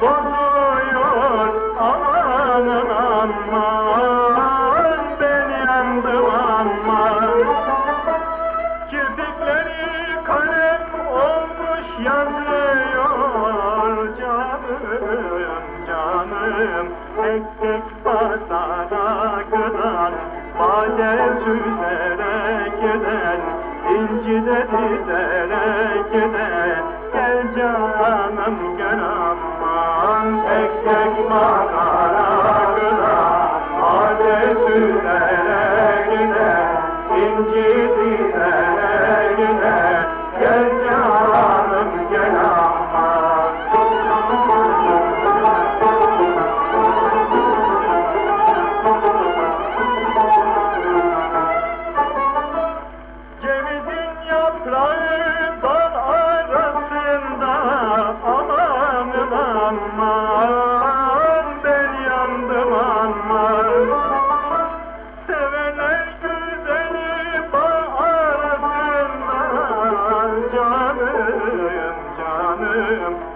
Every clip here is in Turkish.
bozuyor aman aman aman ben yandım aman. Kirpikleri kalem olmuş yazıyor canım canım. Tek tek basana kıran bade süzerek eden incide dizerek eden gel canım gel aman Tek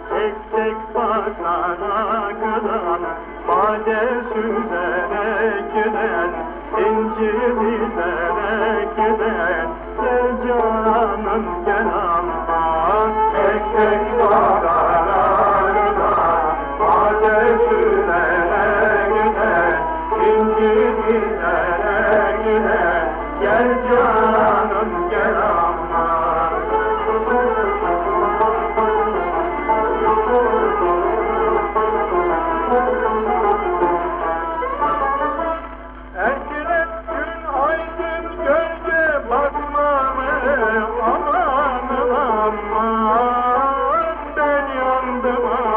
tek tek bakaraktan Bade süzerek giden inci dizerek giden Gel canım gel tek tek bakaraktan Bade süzerek giden inci dizerek giden Gel canım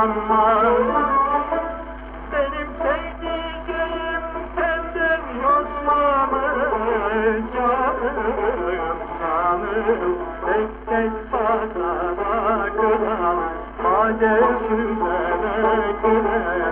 aman benim sevdiceğim senden yosmalı canım canım tek tek bakarak kıran Bade süzerek giden